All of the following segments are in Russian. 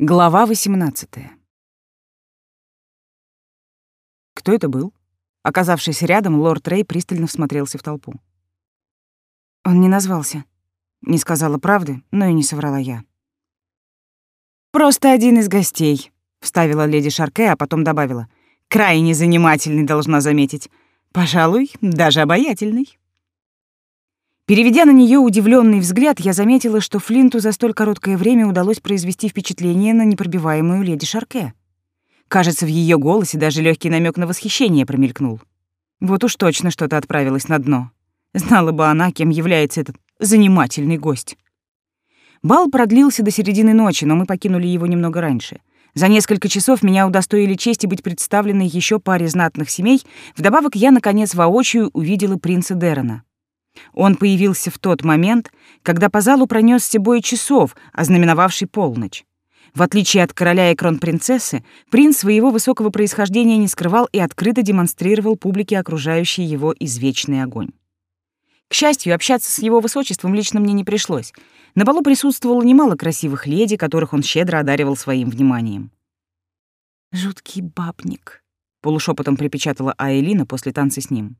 Глава 18. Кто это был? Оказавшись рядом, лорд Рэй пристально всмотрелся в толпу. Он не назвался. Не сказала правды, но и не соврала я. «Просто один из гостей», — вставила леди Шарке, а потом добавила. «Крайне занимательный, должна заметить. Пожалуй, даже обаятельный». Переведя на нее удивленный взгляд, я заметила, что Флинту за столь короткое время удалось произвести впечатление на непробиваемую леди Шарке. Кажется, в ее голосе даже легкий намек на восхищение промелькнул. Вот уж точно что-то отправилось на дно. Знала бы она, кем является этот занимательный гость. Бал продлился до середины ночи, но мы покинули его немного раньше. За несколько часов меня удостоили чести быть представленной еще паре знатных семей, вдобавок я, наконец, воочию увидела принца Дерона. Он появился в тот момент, когда по залу пронесся бой часов, ознаменовавший полночь. В отличие от короля и кронпринцессы, принц своего высокого происхождения не скрывал и открыто демонстрировал публике окружающий его извечный огонь. К счастью, общаться с его высочеством лично мне не пришлось. На балу присутствовало немало красивых леди, которых он щедро одаривал своим вниманием. «Жуткий бабник», — полушепотом припечатала Аэлина после танца с ним.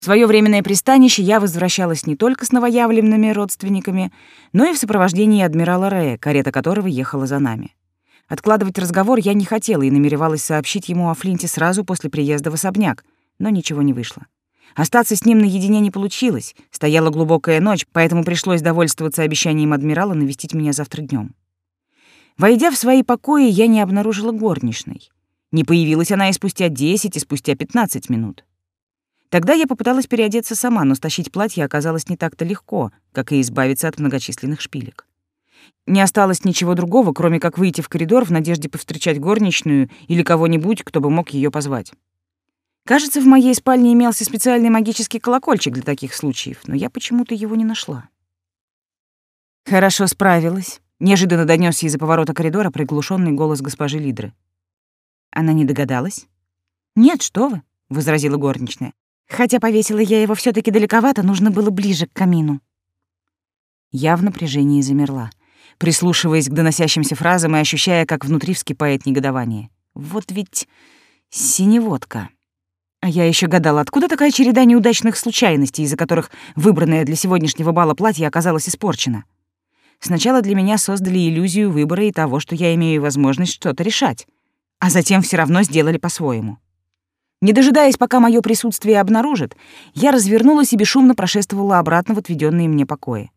В своё временное пристанище я возвращалась не только с новоявленными родственниками, но и в сопровождении адмирала Рея, карета которого ехала за нами. Откладывать разговор я не хотела и намеревалась сообщить ему о Флинте сразу после приезда в особняк, но ничего не вышло. Остаться с ним наедине не получилось. Стояла глубокая ночь, поэтому пришлось довольствоваться обещанием адмирала навестить меня завтра днем. Войдя в свои покои, я не обнаружила горничной. Не появилась она и спустя 10, и спустя 15 минут. Тогда я попыталась переодеться сама, но стащить платье оказалось не так-то легко, как и избавиться от многочисленных шпилек. Не осталось ничего другого, кроме как выйти в коридор в надежде повстречать горничную или кого-нибудь, кто бы мог ее позвать. Кажется, в моей спальне имелся специальный магический колокольчик для таких случаев, но я почему-то его не нашла. Хорошо справилась. Неожиданно донесся из-за поворота коридора приглушенный голос госпожи Лидры. Она не догадалась? «Нет, что вы», — возразила горничная. Хотя повесила я его все таки далековато, нужно было ближе к камину. Я в напряжении замерла, прислушиваясь к доносящимся фразам и ощущая, как внутри вскипает негодование. Вот ведь синеводка. А я еще гадала, откуда такая череда неудачных случайностей, из-за которых выбранное для сегодняшнего бала платье оказалось испорчено. Сначала для меня создали иллюзию выбора и того, что я имею возможность что-то решать, а затем все равно сделали по-своему. Не дожидаясь, пока мое присутствие обнаружат, я развернулась и бесшумно прошествовала обратно в отведенные мне покои.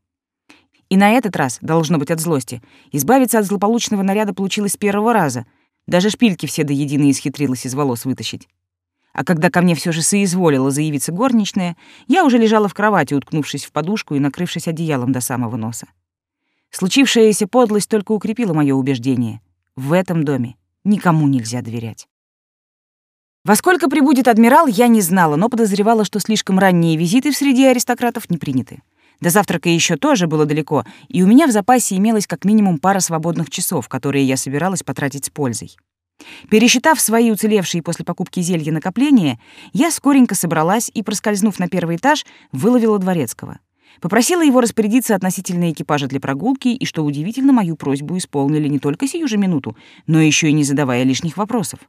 И на этот раз, должно быть от злости, избавиться от злополучного наряда получилось с первого раза. Даже шпильки все до единой исхитрилась из волос вытащить. А когда ко мне все же соизволила заявиться горничная, я уже лежала в кровати, уткнувшись в подушку и накрывшись одеялом до самого носа. Случившаяся подлость только укрепила мое убеждение. В этом доме никому нельзя доверять. Во сколько прибудет адмирал, я не знала, но подозревала, что слишком ранние визиты в среди аристократов не приняты. До завтрака еще тоже было далеко, и у меня в запасе имелось как минимум пара свободных часов, которые я собиралась потратить с пользой. Пересчитав свои уцелевшие после покупки зелья накопления, я скоренько собралась и, проскользнув на первый этаж, выловила дворецкого. Попросила его распорядиться относительно экипажа для прогулки, и, что удивительно, мою просьбу исполнили не только сию же минуту, но еще и не задавая лишних вопросов.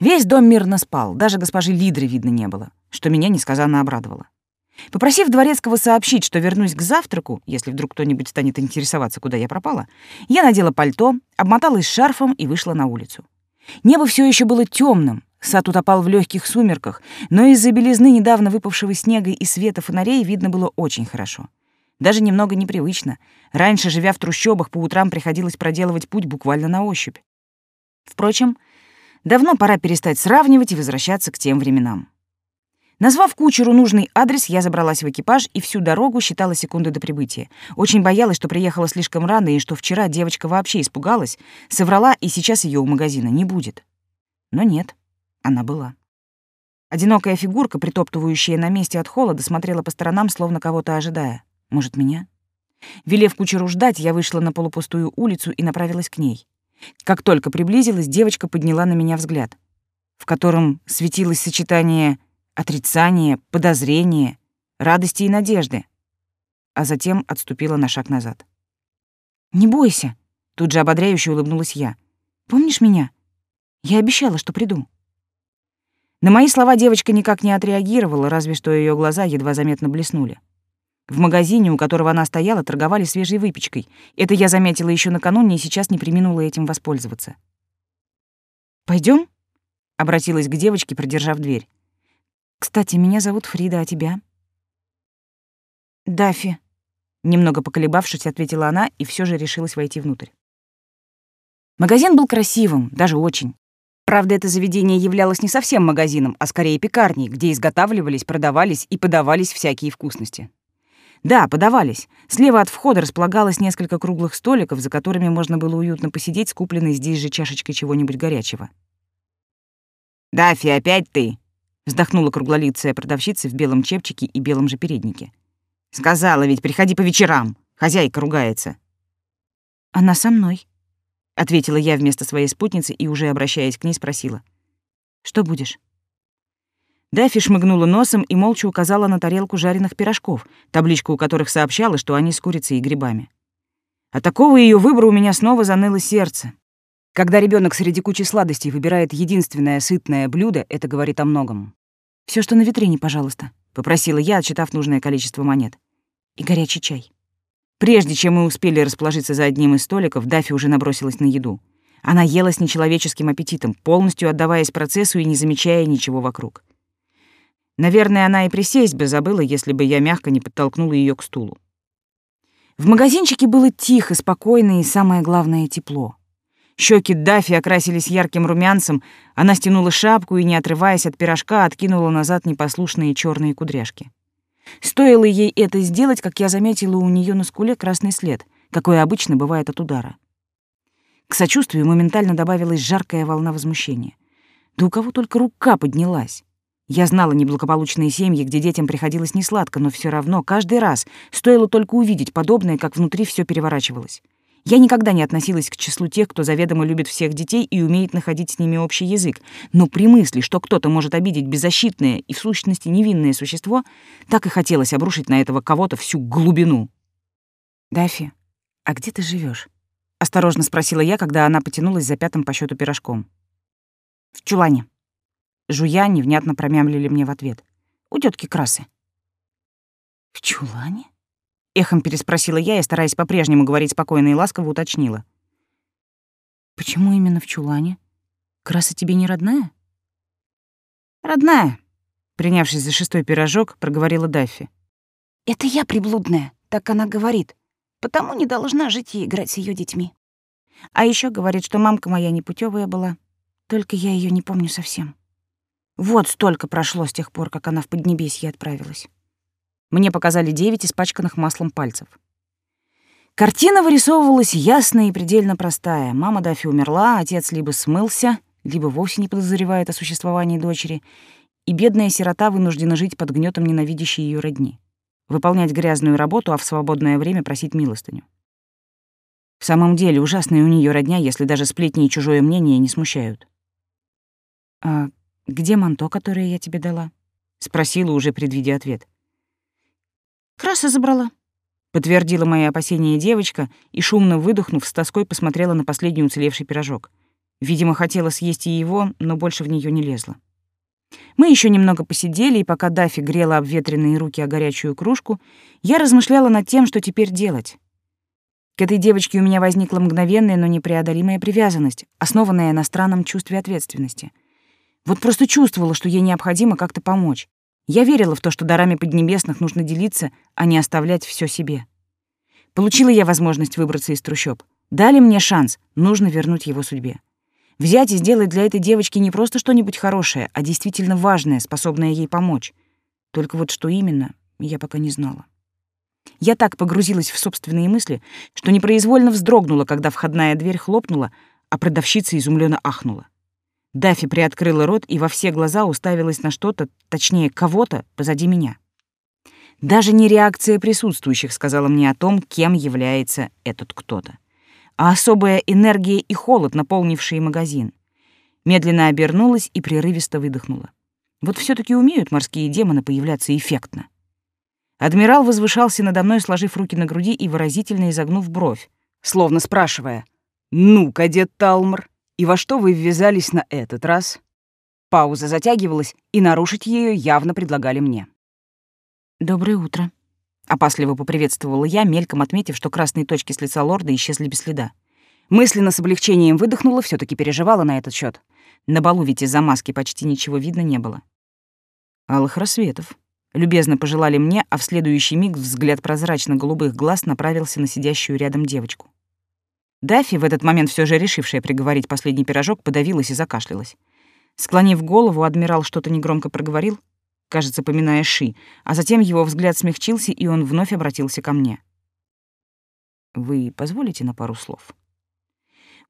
Весь дом мирно спал, даже госпожи Лидры видно не было, что меня несказанно обрадовало. Попросив дворецкого сообщить, что вернусь к завтраку, если вдруг кто-нибудь станет интересоваться, куда я пропала, я надела пальто, обмоталась шарфом и вышла на улицу. Небо все еще было темным, сад утопал в легких сумерках, но из-за белизны недавно выпавшего снега и света фонарей видно было очень хорошо. Даже немного непривычно. Раньше, живя в трущобах, по утрам приходилось проделывать путь буквально на ощупь. Впрочем, Давно пора перестать сравнивать и возвращаться к тем временам. Назвав кучеру нужный адрес, я забралась в экипаж и всю дорогу считала секунды до прибытия. Очень боялась, что приехала слишком рано и что вчера девочка вообще испугалась, соврала, и сейчас ее у магазина не будет. Но нет, она была. Одинокая фигурка, притоптывающая на месте от холода, смотрела по сторонам, словно кого-то ожидая. Может, меня? Велев кучеру ждать, я вышла на полупустую улицу и направилась к ней. Как только приблизилась, девочка подняла на меня взгляд, в котором светилось сочетание отрицания, подозрения, радости и надежды, а затем отступила на шаг назад. «Не бойся», Тут же ободряюще улыбнулась я. «Помнишь меня? Я обещала, что приду». На мои слова девочка никак не отреагировала, разве что ее глаза едва заметно блеснули. В магазине, у которого она стояла, торговали свежей выпечкой. Это я заметила еще накануне и сейчас не приминула этим воспользоваться. Пойдем? обратилась к девочке, продержав дверь. «Кстати, меня зовут Фрида, а тебя?» «Дафи», — немного поколебавшись, ответила она и все же решилась войти внутрь. Магазин был красивым, даже очень. Правда, это заведение являлось не совсем магазином, а скорее пекарней, где изготавливались, продавались и подавались всякие вкусности. Да, подавались. Слева от входа располагалось несколько круглых столиков, за которыми можно было уютно посидеть с купленной здесь же чашечкой чего-нибудь горячего. «Дафи, опять ты?» — вздохнула круглолицая продавщица в белом чепчике и белом же переднике. «Сказала ведь, приходи по вечерам. Хозяйка ругается». «Она со мной», — ответила я вместо своей спутницы и, уже обращаясь к ней, спросила. «Что будешь?» Даффи шмыгнула носом и молча указала на тарелку жареных пирожков, табличку у которых сообщала, что они с курицей и грибами. От такого ее выбора у меня снова заныло сердце. Когда ребенок среди кучи сладостей выбирает единственное сытное блюдо, это говорит о многом. Все, что на витрине, пожалуйста», — попросила я, отчитав нужное количество монет. «И горячий чай». Прежде чем мы успели расположиться за одним из столиков, Даффи уже набросилась на еду. Она ела с нечеловеческим аппетитом, полностью отдаваясь процессу и не замечая ничего вокруг. Наверное, она и присесть бы забыла, если бы я мягко не подтолкнула ее к стулу. В магазинчике было тихо, спокойно и, самое главное, тепло. Щеки Дафи окрасились ярким румянцем, она стянула шапку и, не отрываясь от пирожка, откинула назад непослушные черные кудряшки. Стоило ей это сделать, как я заметила у нее на скуле красный след, какой обычно бывает от удара. К сочувствию моментально добавилась жаркая волна возмущения. Да у кого только рука поднялась. Я знала неблагополучные семьи, где детям приходилось несладко, но все равно каждый раз стоило только увидеть подобное, как внутри все переворачивалось. Я никогда не относилась к числу тех, кто заведомо любит всех детей и умеет находить с ними общий язык, но при мысли, что кто-то может обидеть беззащитное и в сущности невинное существо, так и хотелось обрушить на этого кого-то всю глубину. «Дафи, а где ты живешь? осторожно спросила я, когда она потянулась за пятым по счету пирожком. «В чулане», Жуя невнятно промямлили мне в ответ. «У тетки Красы». «В чулане?» Эхом переспросила я и, стараясь по-прежнему говорить спокойно и ласково, уточнила. «Почему именно в чулане? Краса тебе не родная?» «Родная», — принявшись за шестой пирожок, проговорила Даффи. «Это я приблудная», — так она говорит. «Потому не должна жить и играть с ее детьми». А еще говорит, что мамка моя непутевая была, только я ее не помню совсем. Вот столько прошло с тех пор, как она в Поднебесье отправилась. Мне показали девять испачканных маслом пальцев. Картина вырисовывалась ясная и предельно простая. Мама Дафи умерла, отец либо смылся, либо вовсе не подозревает о существовании дочери, и бедная сирота вынуждена жить под гнетом ненавидящей ее родни, выполнять грязную работу, а в свободное время просить милостыню. В самом деле, ужасная у нее родня, если даже сплетни и чужое мнение не смущают. «А «Где манто, которое я тебе дала?» — спросила, уже предвидя ответ. «Краса забрала», — подтвердила мои опасения девочка и, шумно выдохнув, с тоской посмотрела на последний уцелевший пирожок. Видимо, хотела съесть и его, но больше в нее не лезла. Мы еще немного посидели, и пока Дафи грела обветренные руки о горячую кружку, я размышляла над тем, что теперь делать. К этой девочке у меня возникла мгновенная, но непреодолимая привязанность, основанная на странном чувстве ответственности — вот просто чувствовала, что ей необходимо как-то помочь. Я верила в то, что дарами поднебесных нужно делиться, а не оставлять все себе. Получила я возможность выбраться из трущоб. Дали мне шанс, нужно вернуть его судьбе. Взять и сделать для этой девочки не просто что-нибудь хорошее, а действительно важное, способное ей помочь. Только вот что именно, я пока не знала. Я так погрузилась в собственные мысли, что непроизвольно вздрогнула, когда входная дверь хлопнула, а продавщица изумленно ахнула. Дафи приоткрыла рот и во все глаза уставилась на что-то, точнее, кого-то позади меня. Даже не реакция присутствующих сказала мне о том, кем является этот кто-то, а особая энергия и холод, наполнившие магазин. Медленно обернулась и прерывисто выдохнула. Вот все таки умеют морские демоны появляться эффектно. Адмирал возвышался надо мной, сложив руки на груди и выразительно изогнув бровь, словно спрашивая, «Ну, кадет Талмор, и во что вы ввязались на этот раз?» Пауза затягивалась, и нарушить ее явно предлагали мне. «Доброе утро», — опасливо поприветствовала я, мельком отметив, что красные точки с лица лорда исчезли без следа. Мысленно с облегчением выдохнула, все таки переживала на этот счет. На балу ведь из-за маски почти ничего видно не было. Алых рассветов. Любезно пожелали мне, а в следующий миг взгляд прозрачно-голубых глаз направился на сидящую рядом девочку. Дафи, в этот момент все же решившая приговорить последний пирожок, подавилась и закашлялась. Склонив голову, адмирал что-то негромко проговорил, кажется, поминая Ши, а затем его взгляд смягчился, и он вновь обратился ко мне. «Вы позволите на пару слов?»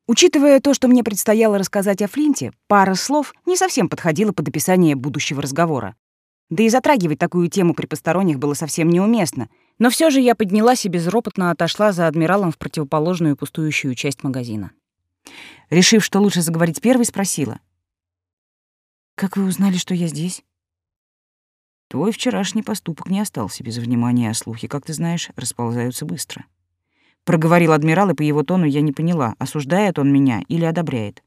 Учитывая то, что мне предстояло рассказать о Флинте, пара слов не совсем подходила под описание будущего разговора. Да и затрагивать такую тему при посторонних было совсем неуместно — но все же я поднялась и безропотно отошла за адмиралом в противоположную пустующую часть магазина. Решив, что лучше заговорить первой, спросила. «Как вы узнали, что я здесь?» «Твой вчерашний поступок не остался без внимания, а слухи, как ты знаешь, расползаются быстро». Проговорил адмирал, и по его тону я не поняла, осуждает он меня или одобряет.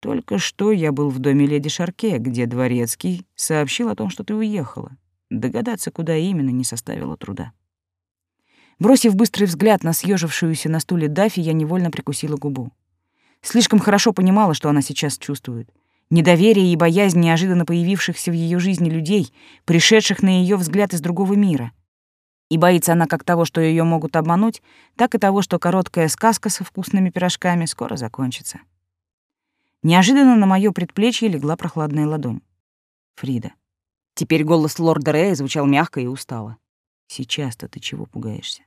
«Только что я был в доме леди Шарке, где дворецкий сообщил о том, что ты уехала. Догадаться, куда именно, не составило труда. Бросив быстрый взгляд на съежившуюся на стуле Дафи, я невольно прикусила губу. Слишком хорошо понимала, что она сейчас чувствует. Недоверие и боязнь неожиданно появившихся в ее жизни людей, пришедших на ее взгляд из другого мира. И боится она как того, что ее могут обмануть, так и того, что короткая сказка со вкусными пирожками скоро закончится. Неожиданно на моё предплечье легла прохладная ладонь. Фрида. Теперь голос лорда Рэя звучал мягко и устало. «Сейчас-то ты чего пугаешься?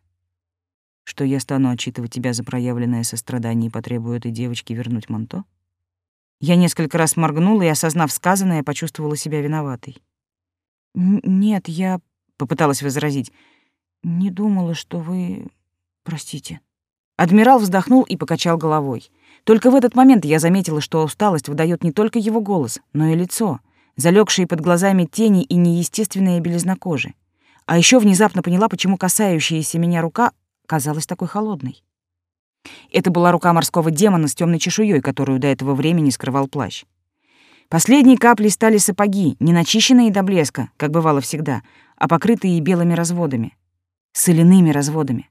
Что я стану отчитывать тебя за проявленное сострадание и потребую этой девочки вернуть манто?» Я несколько раз моргнула и, осознав сказанное, почувствовала себя виноватой. «Нет, я...» — попыталась возразить. «Не думала, что вы... Простите». Адмирал вздохнул и покачал головой. Только в этот момент я заметила, что усталость выдает не только его голос, но и лицо — залегшие под глазами тени и неестественная белизна кожи. А еще внезапно поняла, почему касающаяся меня рука казалась такой холодной. Это была рука морского демона с темной чешуей, которую до этого времени скрывал плащ. Последней каплей стали сапоги, не начищенные до блеска, как бывало всегда, а покрытые белыми разводами. Соляными разводами.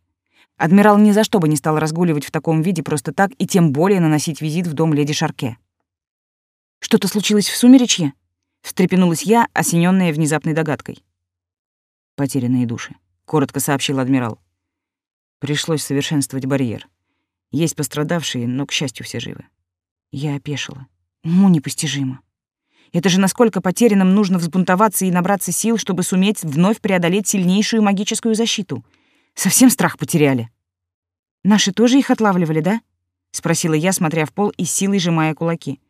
Адмирал ни за что бы не стал разгуливать в таком виде просто так и тем более наносить визит в дом леди Шарке. «Что-то случилось в сумеречье?» Встрепенулась я, осененная внезапной догадкой. «Потерянные души», — коротко сообщил адмирал. «Пришлось совершенствовать барьер. Есть пострадавшие, но, к счастью, все живы». Я опешила. Уму непостижимо. Это же насколько потерянным нужно взбунтоваться и набраться сил, чтобы суметь вновь преодолеть сильнейшую магическую защиту. Совсем страх потеряли. «Наши тоже их отлавливали, да?» — спросила я, смотря в пол и силой сжимая кулаки.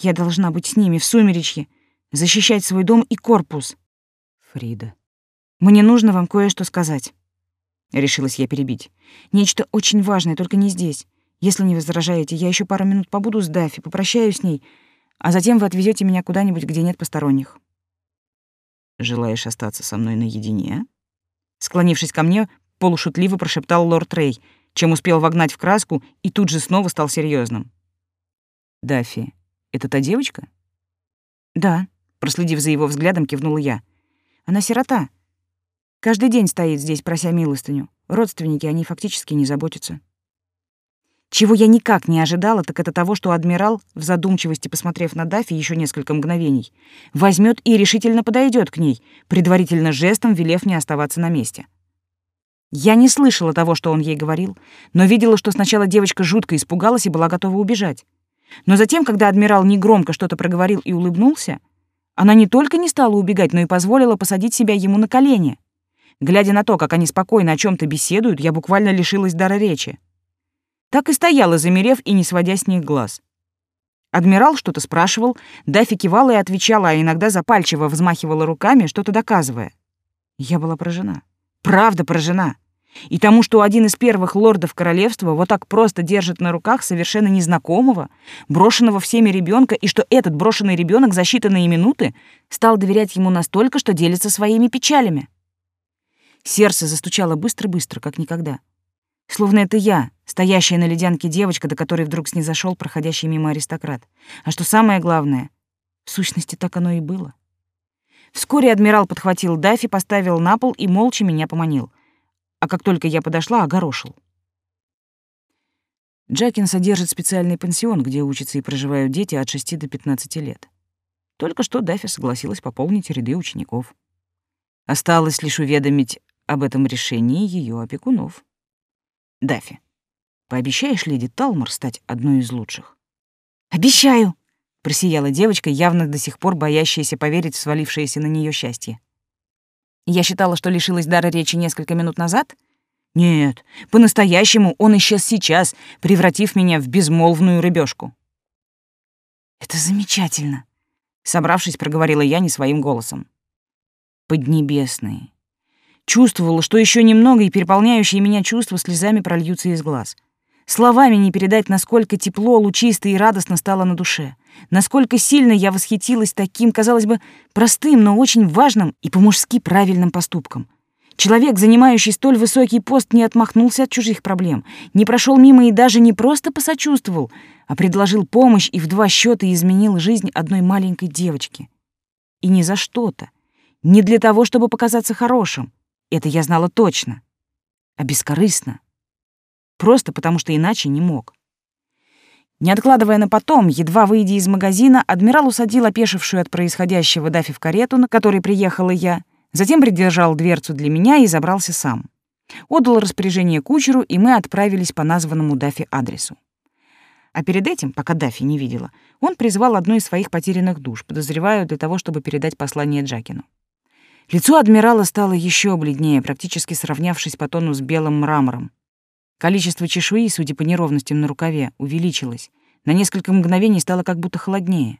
«Я должна быть с ними в сумеречье, защищать свой дом и корпус. Фрида, мне нужно вам кое-что сказать. Решилась я перебить. Нечто очень важное, только не здесь. Если не возражаете, я еще пару минут побуду с Дафи, попрощаюсь с ней, а затем вы отвезете меня куда-нибудь, где нет посторонних. Желаешь остаться со мной наедине? Склонившись ко мне, полушутливо прошептал лорд Рей, чем успел вогнать в краску и тут же снова стал серьезным. Дафи, это та девочка? Да. Проследив за его взглядом, кивнула я. Она сирота. Каждый день стоит здесь, прося милостыню. Родственники о ней фактически не заботятся. Чего я никак не ожидала, так это того, что адмирал, в задумчивости посмотрев на Дафи еще несколько мгновений, возьмет и решительно подойдет к ней, предварительно жестом велев не оставаться на месте. Я не слышала того, что он ей говорил, но видела, что сначала девочка жутко испугалась и была готова убежать. Но затем, когда адмирал негромко что-то проговорил и улыбнулся, она не только не стала убегать, но и позволила посадить себя ему на колени. Глядя на то, как они спокойно о чем то беседуют, я буквально лишилась дара речи. Так и стояла, замерев и не сводя с них глаз. Адмирал что-то спрашивал, Дафи кивала и отвечала, а иногда запальчиво взмахивала руками, что-то доказывая. Я была поражена. Правда поражена. И тому, что один из первых лордов королевства вот так просто держит на руках совершенно незнакомого, брошенного всеми ребенка, и что этот брошенный ребенок за считанные минуты стал доверять ему настолько, что делится своими печалями. Сердце застучало быстро-быстро, как никогда. Словно это я, стоящая на ледянке девочка, до которой вдруг снизошел проходящий мимо аристократ. А что самое главное, в сущности, так оно и было. Вскоре адмирал подхватил Дафи, поставил на пол и молча меня поманил. А как только я подошла, огорошил. Джакин содержит специальный пансион, где учатся и проживают дети от 6 до 15 лет. Только что Дафи согласилась пополнить ряды учеников. Осталось лишь уведомить об этом решении ее опекунов. Дафи, пообещаешь леди Талмор стать одной из лучших? «Обещаю!» — просияла девочка, явно до сих пор боящаяся поверить в свалившееся на нее счастье. Я считала, что лишилась дара речи несколько минут назад — нет, по-настоящему он исчез сейчас, превратив меня в безмолвную рыбешку. «Это замечательно», — собравшись, проговорила я не своим голосом. «Поднебесные». Чувствовала, что еще немного, и переполняющие меня чувства слезами прольются из глаз. Словами не передать, насколько тепло, лучисто и радостно стало на душе. Насколько сильно я восхитилась таким, казалось бы, простым, но очень важным и по-мужски правильным поступком — Человек, занимающий столь высокий пост, не отмахнулся от чужих проблем, не прошел мимо и даже не просто посочувствовал, а предложил помощь и в два счета изменил жизнь одной маленькой девочки. И не за что-то, не для того, чтобы показаться хорошим, это я знала точно, а бескорыстно, просто потому что иначе не мог. Не откладывая на потом, едва выйдя из магазина, адмирал усадил опешившую от происходящего Дафи в карету, на которой приехала я, Затем придержал дверцу для меня и забрался сам. Отдал распоряжение кучеру, и мы отправились по названному Дафи адресу. А перед этим, пока Дафи не видела, он призвал одну из своих потерянных душ, подозреваю, для того, чтобы передать послание Джакину. Лицо адмирала стало еще бледнее, практически сравнявшись по тону с белым мрамором. Количество чешуи, судя по неровностям на рукаве, увеличилось. На несколько мгновений стало как будто холоднее.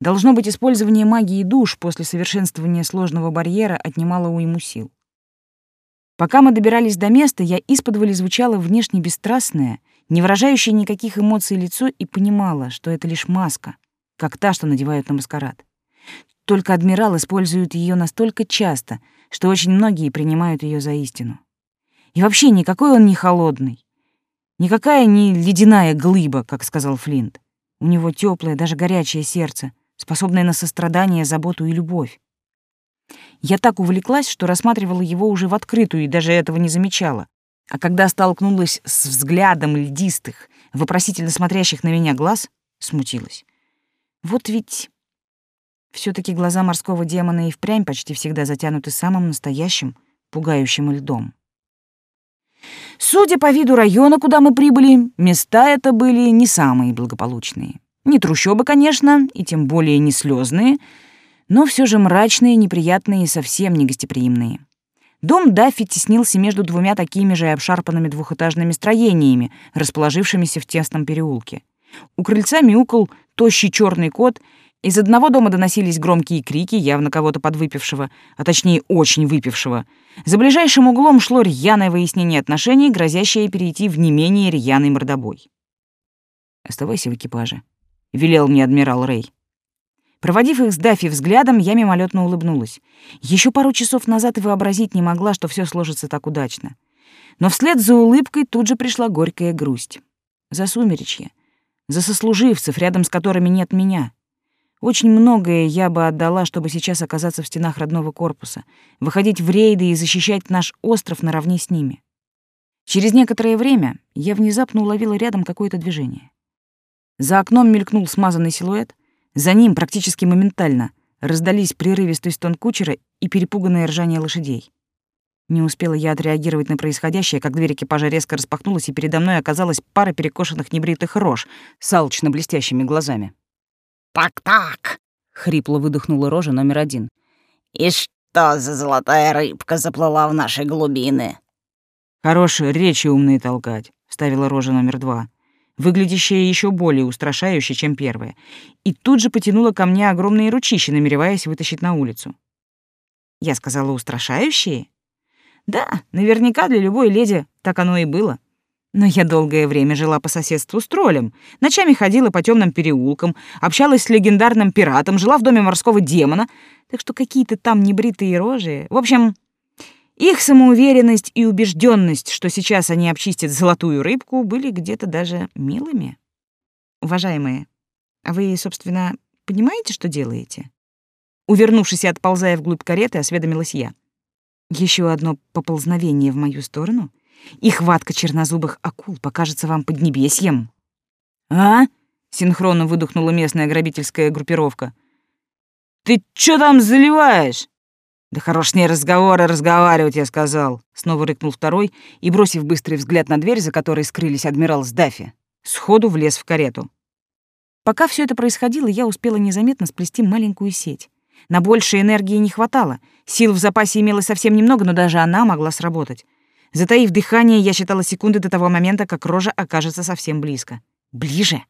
Должно быть, использование магии душ после совершенствования сложного барьера отнимало у ему сил. Пока мы добирались до места, я исподволь звучала внешне бесстрастное, не выражающее никаких эмоций лицо и понимала, что это лишь маска, как та, что надевают на маскарад. Только адмирал использует ее настолько часто, что очень многие принимают ее за истину. И вообще никакой он не холодный. Никакая не ледяная глыба, как сказал Флинт. У него теплое, даже горячее сердце, способная на сострадание, заботу и любовь. Я так увлеклась, что рассматривала его уже в открытую и даже этого не замечала. А когда столкнулась с взглядом льдистых, вопросительно смотрящих на меня глаз, смутилась. Вот ведь все таки глаза морского демона и впрямь почти всегда затянуты самым настоящим, пугающим льдом. Судя по виду района, куда мы прибыли, места это были не самые благополучные. Не трущобы, конечно, и тем более не слезные, но все же мрачные, неприятные и совсем не гостеприимные. Дом Даффи теснился между двумя такими же обшарпанными двухэтажными строениями, расположившимися в тесном переулке. У крыльца мяукал тощий черный кот, из одного дома доносились громкие крики, явно кого-то подвыпившего, а точнее очень выпившего. За ближайшим углом шло рьяное выяснение отношений, грозящее перейти в не менее рьяный мордобой. «Оставайся в экипаже», — велел мне адмирал Рэй. Проводив их с Даффи взглядом, я мимолетно улыбнулась. Еще пару часов назад и вообразить не могла, что все сложится так удачно. Но вслед за улыбкой тут же пришла горькая грусть. За сумеречье, за сослуживцев, рядом с которыми нет меня. Очень многое я бы отдала, чтобы сейчас оказаться в стенах родного корпуса, выходить в рейды и защищать наш остров наравне с ними. Через некоторое время я внезапно уловила рядом какое-то движение. За окном мелькнул смазанный силуэт, за ним практически моментально раздались прерывистый стон кучера и перепуганное ржание лошадей. Не успела я отреагировать на происходящее, как дверь экипажа резко распахнулась, и передо мной оказалась пара перекошенных небритых рож с алчно-блестящими глазами. «Так-так!» — хрипло выдохнула рожа номер один. «И что за золотая рыбка заплыла в наши глубины?» «Хорошие речи умные толкать», — вставила рожа номер два выглядящая еще более устрашающе, чем первая, и тут же потянула ко мне огромные ручища, намереваясь вытащить на улицу. Я сказала «устрашающие»? Да, наверняка для любой леди так оно и было. Но я долгое время жила по соседству с троллем, ночами ходила по темным переулкам, общалась с легендарным пиратом, жила в доме морского демона, так что какие-то там небритые рожи... В общем, Их самоуверенность и убежденность, что сейчас они обчистят золотую рыбку, были где-то даже милыми. Уважаемые, а вы, собственно, понимаете, что делаете? Увернувшись и отползая вглубь кареты, осведомилась я. Еще одно поползновение в мою сторону, и хватка чернозубых акул покажется вам поднебесьем. «А?» — синхронно выдохнула местная грабительская группировка. «Ты чё там заливаешь?» «Да хорош с ней разговоры разговаривать, я сказал», — снова рыкнул второй и, бросив быстрый взгляд на дверь, за которой скрылись адмирал с Даффи, сходу влез в карету. Пока все это происходило, я успела незаметно сплести маленькую сеть. На больше энергии не хватало, сил в запасе имелось совсем немного, но даже она могла сработать. Затаив дыхание, я считала секунды до того момента, как рожа окажется совсем близко. Ближе.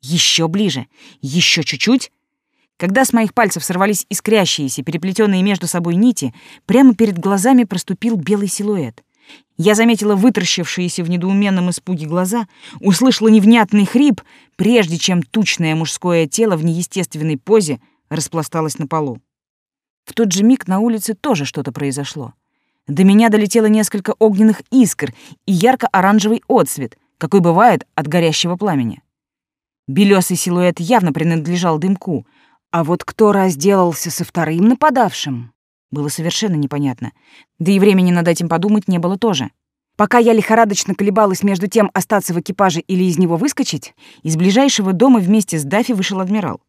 Еще ближе. Еще чуть-чуть. Когда с моих пальцев сорвались искрящиеся, переплетенные между собой нити, прямо перед глазами проступил белый силуэт. Я заметила вытращившиеся в недоуменном испуге глаза, услышала невнятный хрип, прежде чем тучное мужское тело в неестественной позе распласталось на полу. В тот же миг на улице тоже что-то произошло. До меня долетело несколько огненных искр и ярко-оранжевый отсвет, какой бывает от горящего пламени. Белёсый силуэт явно принадлежал дымку, а вот кто разделался со вторым нападавшим, было совершенно непонятно. Да и времени над этим подумать не было тоже. Пока я лихорадочно колебалась между тем, остаться в экипаже или из него выскочить, из ближайшего дома вместе с Дафи вышел адмирал.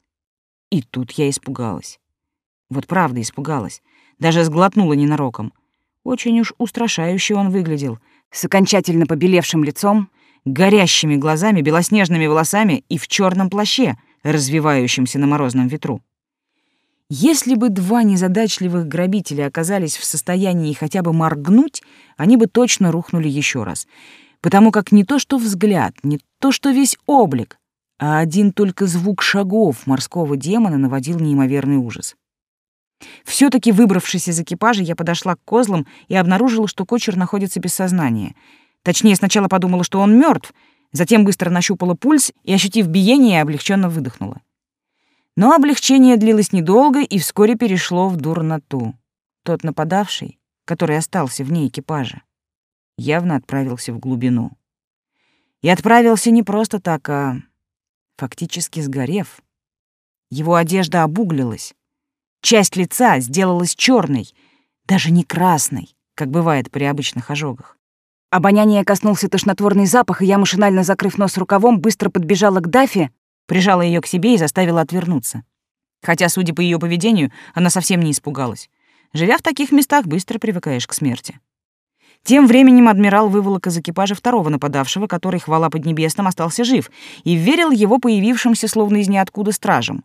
И тут я испугалась. Вот правда испугалась. Даже сглотнула ненароком. Очень уж устрашающе он выглядел, с окончательно побелевшим лицом, горящими глазами, белоснежными волосами и в черном плаще, развивающемся на морозном ветру. Если бы два незадачливых грабителя оказались в состоянии хотя бы моргнуть, они бы точно рухнули еще раз. Потому как не то что взгляд, не то что весь облик, а один только звук шагов морского демона наводил неимоверный ужас. Все таки выбравшись из экипажа, я подошла к козлам и обнаружила, что кочер находится без сознания — Точнее, сначала подумала, что он мертв, затем быстро нащупала пульс и, ощутив биение, облегченно выдохнула. Но облегчение длилось недолго и вскоре перешло в дурноту. Тот нападавший, который остался вне экипажа, явно отправился в глубину. И отправился не просто так, а фактически сгорев. Его одежда обуглилась. Часть лица сделалась черной, даже не красной, как бывает при обычных ожогах. Обоняние коснулся тошнотворный запах, и я, машинально закрыв нос рукавом, быстро подбежала к Дафе, прижала ее к себе и заставила отвернуться. Хотя, судя по ее поведению, она совсем не испугалась. Живя в таких местах, быстро привыкаешь к смерти. Тем временем адмирал выволок из экипажа второго нападавшего, который, хвала поднебесным, остался жив, и верил его появившимся словно из ниоткуда стражам.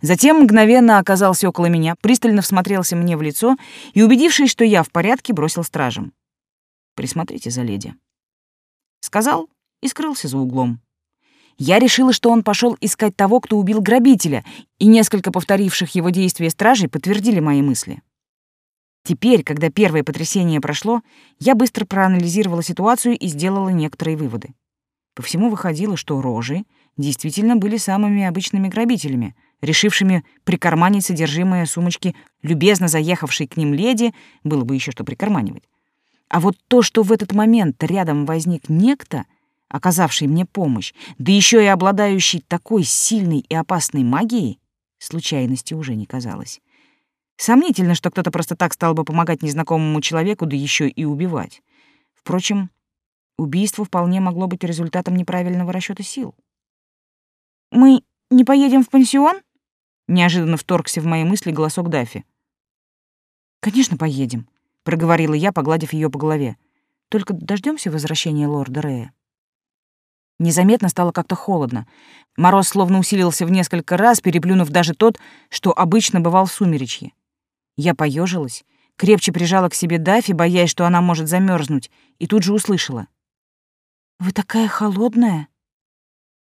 Затем мгновенно оказался около меня, пристально всмотрелся мне в лицо и, убедившись, что я в порядке, бросил стражам. Присмотрите за леди. Сказал и скрылся за углом. Я решила, что он пошел искать того, кто убил грабителя, и несколько повторивших его действия стражей подтвердили мои мысли. Теперь, когда первое потрясение прошло, я быстро проанализировала ситуацию и сделала некоторые выводы. По всему выходило, что рожи действительно были самыми обычными грабителями, решившими прикарманить содержимое сумочки любезно заехавшей к ним леди, было бы еще что прикарманивать. А вот то, что в этот момент рядом возник некто, оказавший мне помощь, да еще и обладающий такой сильной и опасной магией, случайности уже не казалось. Сомнительно, что кто-то просто так стал бы помогать незнакомому человеку, да еще и убивать. Впрочем, убийство вполне могло быть результатом неправильного расчета сил. «Мы не поедем в пансион?» — неожиданно вторгся в мои мысли голосок Дафи. «Конечно, поедем проговорила я, погладив ее по голове. Только дождемся возвращения лорда Рея. Незаметно стало как-то холодно. Мороз словно усилился в несколько раз, переплюнув даже тот, что обычно бывал в сумеречье. Я поежилась, крепче прижала к себе Дафи, боясь, что она может замерзнуть, и тут же услышала. «Вы такая холодная!»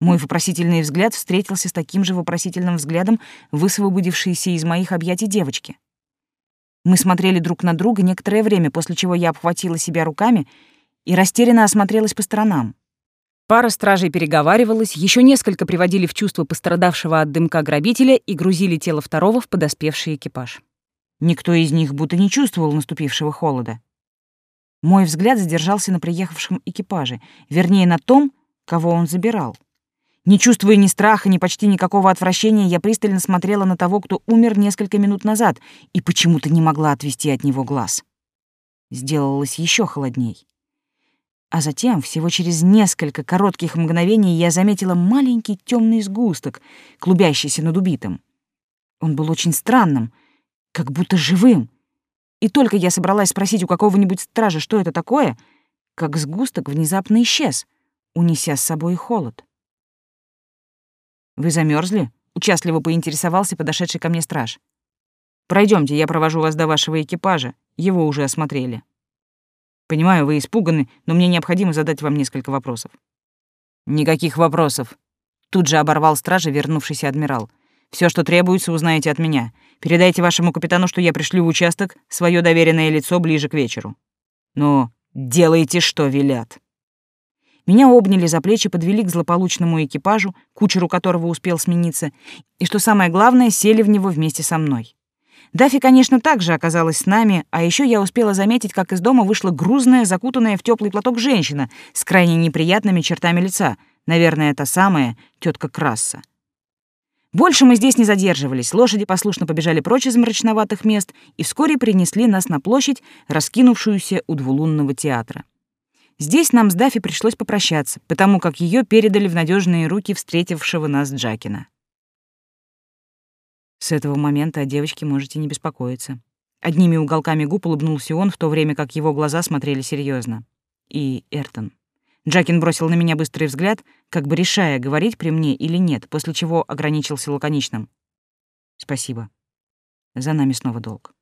Мой вопросительный взгляд встретился с таким же вопросительным взглядом высвободившейся из моих объятий девочки. Мы смотрели друг на друга некоторое время, после чего я обхватила себя руками и растерянно осмотрелась по сторонам. Пара стражей переговаривалась, еще несколько приводили в чувство пострадавшего от дымка грабителя и грузили тело второго в подоспевший экипаж. Никто из них будто не чувствовал наступившего холода. Мой взгляд задержался на приехавшем экипаже, вернее, на том, кого он забирал. Не чувствуя ни страха, ни почти никакого отвращения, я пристально смотрела на того, кто умер несколько минут назад, и почему-то не могла отвести от него глаз. Сделалось еще холодней. А затем, всего через несколько коротких мгновений, я заметила маленький темный сгусток, клубящийся над убитым. Он был очень странным, как будто живым. И только я собралась спросить у какого-нибудь стража, что это такое, как сгусток внезапно исчез, унеся с собой холод. «Вы замерзли? участливо поинтересовался подошедший ко мне страж. Пройдемте, я провожу вас до вашего экипажа, его уже осмотрели». Понимаю, вы испуганы, но мне необходимо задать вам несколько вопросов». «Никаких вопросов», — тут же оборвал стража вернувшийся адмирал. Все, что требуется, узнаете от меня. Передайте вашему капитану, что я пришлю в участок свое доверенное лицо ближе к вечеру. Но делайте, что велят». Меня обняли за плечи, подвели к злополучному экипажу, кучеру которого успел смениться, и, что самое главное, сели в него вместе со мной. Дафи, конечно, также оказалась с нами, а еще я успела заметить, как из дома вышла грузная, закутанная в теплый платок женщина с крайне неприятными чертами лица. Наверное, та самая тетка Красса. Больше мы здесь не задерживались, лошади послушно побежали прочь из мрачноватых мест и вскоре принесли нас на площадь, раскинувшуюся у двулунного театра. Здесь нам с Дафи пришлось попрощаться, потому как ее передали в надежные руки встретившего нас Джакина. С этого момента о девочке можете не беспокоиться. Одними уголками губ улыбнулся он, в то время как его глаза смотрели серьезно. И Эртон. Джакин бросил на меня быстрый взгляд, как бы решая, говорить при мне или нет, после чего ограничился лаконичным. «Спасибо. За нами снова долг».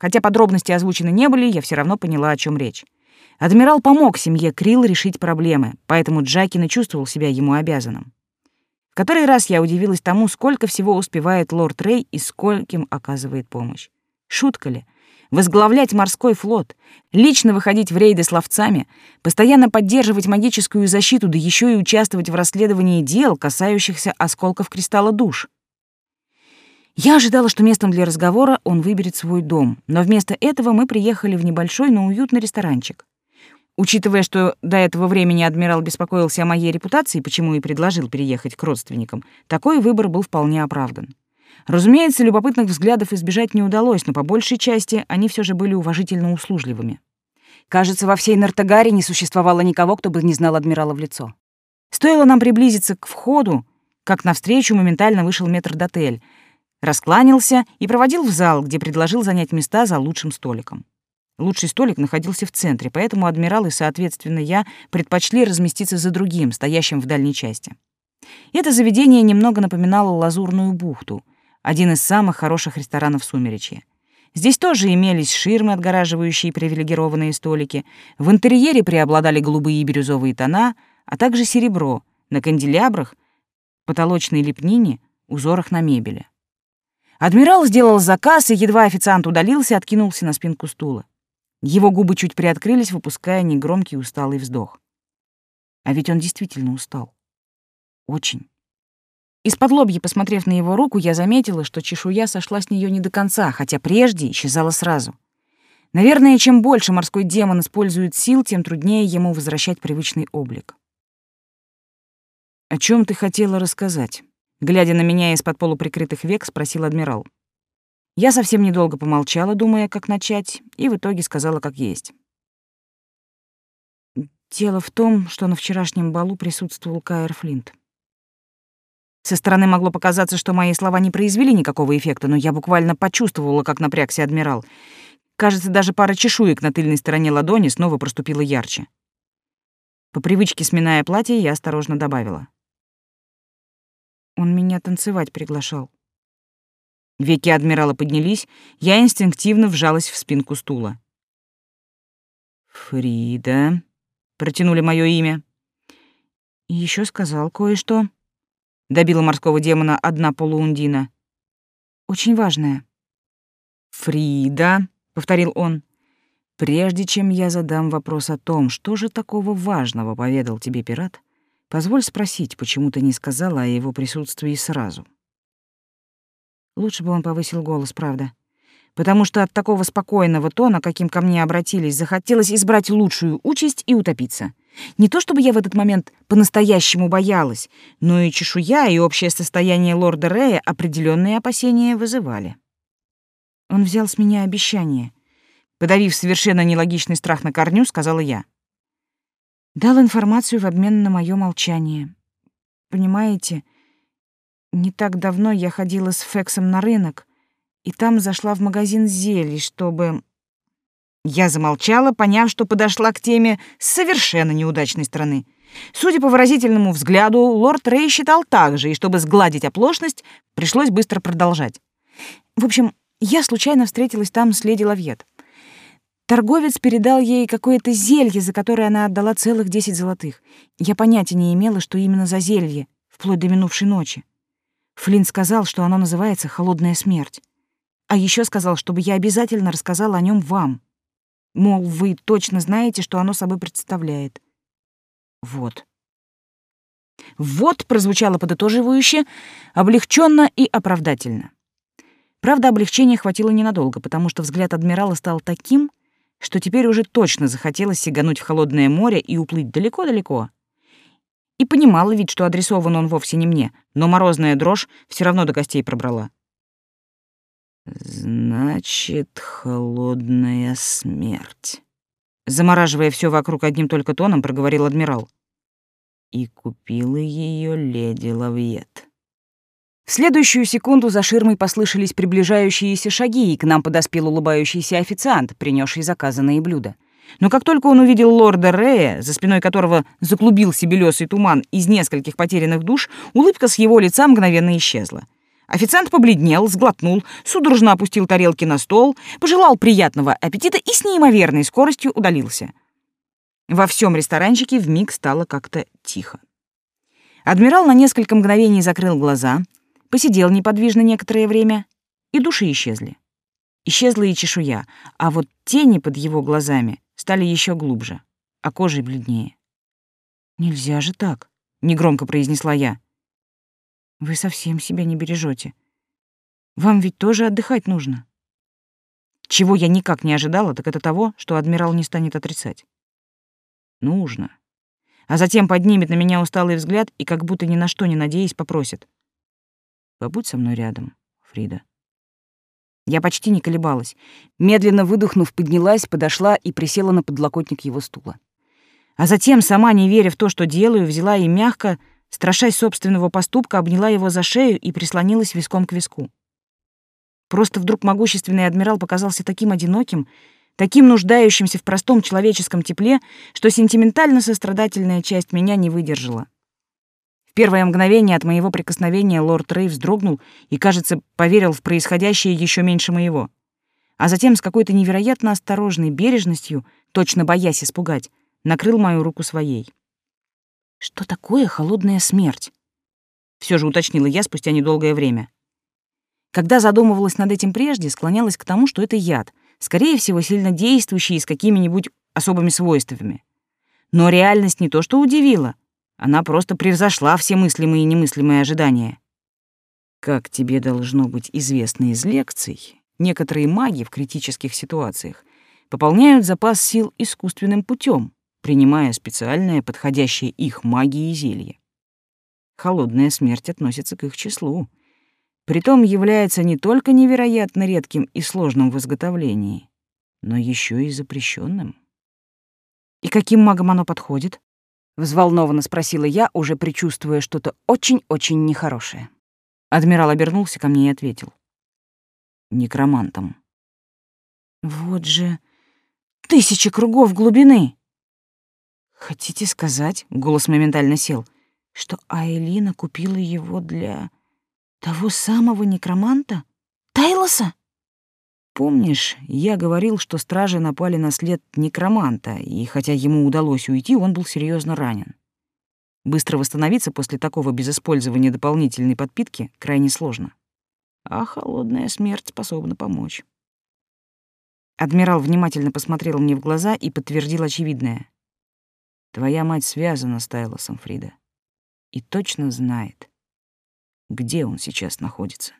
Хотя подробности озвучены не были, я все равно поняла, о чем речь. Адмирал помог семье Крил решить проблемы, поэтому Джакин и чувствовал себя ему обязанным. В который раз я удивилась тому, сколько всего успевает лорд Рэй и скольким оказывает помощь. Шутка ли? Возглавлять морской флот, лично выходить в рейды с ловцами, постоянно поддерживать магическую защиту, да еще и участвовать в расследовании дел, касающихся осколков кристалла душ. Я ожидала, что местом для разговора он выберет свой дом, но вместо этого мы приехали в небольшой, но уютный ресторанчик. Учитывая, что до этого времени адмирал беспокоился о моей репутации, почему и предложил переехать к родственникам, такой выбор был вполне оправдан. Разумеется, любопытных взглядов избежать не удалось, но по большей части они все же были уважительно услужливыми. Кажется, во всей Нартагаре не существовало никого, кто бы не знал адмирала в лицо. Стоило нам приблизиться к входу, как навстречу моментально вышел метрдотель, раскланялся и проводил в зал, где предложил занять места за лучшим столиком. Лучший столик находился в центре, поэтому адмирал и, соответственно, я предпочли разместиться за другим, стоящим в дальней части. Это заведение немного напоминало Лазурную бухту, один из самых хороших ресторанов Сумеречья. Здесь тоже имелись ширмы, отгораживающие привилегированные столики. В интерьере преобладали голубые и бирюзовые тона, а также серебро на канделябрах, потолочной лепнине, узорах на мебели. Адмирал сделал заказ, и едва официант удалился, откинулся на спинку стула. Его губы чуть приоткрылись, выпуская негромкий усталый вздох. А ведь он действительно устал. Очень. Из-под лобья, посмотрев на его руку, я заметила, что чешуя сошла с нее не до конца, хотя прежде исчезала сразу. Наверное, чем больше морской демон использует сил, тем труднее ему возвращать привычный облик. «О чем ты хотела рассказать?» Глядя на меня из-под полуприкрытых век, спросил адмирал. Я совсем недолго помолчала, думая, как начать, и в итоге сказала, как есть. Дело в том, что на вчерашнем балу присутствовал Кайр Флинт. Со стороны могло показаться, что мои слова не произвели никакого эффекта, но я буквально почувствовала, как напрягся адмирал. Кажется, даже пара чешуек на тыльной стороне ладони снова проступила ярче. По привычке, сминая платье, я осторожно добавила. Он меня танцевать приглашал. Веки адмирала поднялись, я инстинктивно вжалась в спинку стула. «Фрида», — протянули мое имя. Еще сказал кое-что. Добила морского демона одна полуундина. «Очень важное». «Фрида», — повторил он, — «прежде чем я задам вопрос о том, что же такого важного поведал тебе пират, позволь спросить, почему ты не сказала о его присутствии сразу». Лучше бы он повысил голос, правда. потому что от такого спокойного тона, каким ко мне обратились, захотелось избрать лучшую участь и утопиться. Не то чтобы я в этот момент по-настоящему боялась, но и чешуя, и общее состояние лорда Рея определенные опасения вызывали. Он взял с меня обещание. Подавив совершенно нелогичный страх на корню, сказала я. Дал информацию в обмен на мое молчание. Понимаете, не так давно я ходила с Фексом на рынок, и там зашла в магазин зелий, чтобы... Я замолчала, поняв, что подошла к теме с совершенно неудачной стороны. Судя по выразительному взгляду, лорд Рэй считал так же, и чтобы сгладить оплошность, пришлось быстро продолжать. В общем, я случайно встретилась там с леди Лавьет. Торговец передал ей какое-то зелье, за которое она отдала целых десять золотых. Я понятия не имела, что именно за зелье, вплоть до минувшей ночи. Флинн сказал, что оно называется «Холодная смерть». А еще сказал, чтобы я обязательно рассказала о нем вам. Мол, вы точно знаете, что оно собой представляет. Вот. Вот прозвучало подытоживающе, облегченно и оправдательно. Правда, облегчения хватило ненадолго, потому что взгляд адмирала стал таким, что теперь уже точно захотелось сигануть в холодное море и уплыть далеко-далеко. И понимала ведь, что адресован он вовсе не мне, но морозная дрожь все равно до костей пробрала. «Значит, холодная смерть», — замораживая все вокруг одним только тоном, проговорил адмирал. «И купила ее леди Лавьет». В следующую секунду за ширмой послышались приближающиеся шаги, и к нам подоспел улыбающийся официант, принесший заказанные блюда. Но как только он увидел лорда Рея, за спиной которого заклубился белесый туман из нескольких потерянных душ, улыбка с его лица мгновенно исчезла. Официант побледнел, сглотнул, судорожно опустил тарелки на стол, пожелал приятного аппетита и с неимоверной скоростью удалился. Во всем ресторанчике вмиг стало как-то тихо. Адмирал на несколько мгновений закрыл глаза, посидел неподвижно некоторое время, и души исчезли. Исчезла и чешуя, а вот тени под его глазами стали еще глубже, а кожей бледнее. «Нельзя же так», — негромко произнесла я. Вы совсем себя не бережете. Вам ведь тоже отдыхать нужно. Чего я никак не ожидала, так это того, что адмирал не станет отрицать. Нужно. А затем поднимет на меня усталый взгляд и, как будто ни на что не надеясь, попросит. Побудь со мной рядом, Фрида. Я почти не колебалась. Медленно выдохнув, поднялась, подошла и присела на подлокотник его стула. А затем, сама не веря в то, что делаю, взяла и мягко, страшась собственного поступка, обняла его за шею и прислонилась виском к виску. Просто вдруг могущественный адмирал показался таким одиноким, таким нуждающимся в простом человеческом тепле, что сентиментально-сострадательная часть меня не выдержала. В первое мгновение от моего прикосновения лорд Рэй вздрогнул и, кажется, поверил в происходящее еще меньше моего. А затем с какой-то невероятно осторожной бережностью, точно боясь испугать, накрыл мою руку своей. Что такое холодная смерть? Все же уточнила я спустя недолгое время. Когда задумывалась над этим прежде, склонялась к тому, что это яд, скорее всего, сильно действующий и с какими-нибудь особыми свойствами. Но реальность не то что удивила, она просто превзошла все мыслимые и немыслимые ожидания. Как тебе должно быть известно из лекций, некоторые маги в критических ситуациях пополняют запас сил искусственным путем, принимая специальное, подходящее их магии зелье. Холодная смерть относится к их числу. Притом является не только невероятно редким и сложным в изготовлении, но еще и запрещенным. «И каким магам оно подходит?» — взволнованно спросила я, уже предчувствуя что-то очень-очень нехорошее. Адмирал обернулся ко мне и ответил. «Некромантом». «Вот же тысячи кругов глубины!» «Хотите сказать?» — голос моментально сел. «Что Айлина купила его для того самого некроманта? Тайлоса?» «Помнишь, я говорил, что стражи напали на след некроманта, и хотя ему удалось уйти, он был серьезно ранен. Быстро восстановиться после такого без использования дополнительной подпитки крайне сложно. А холодная смерть способна помочь». Адмирал внимательно посмотрел мне в глаза и подтвердил очевидное. Твоя мать связана с Тайлосом, Фрида. И точно знает, где он сейчас находится.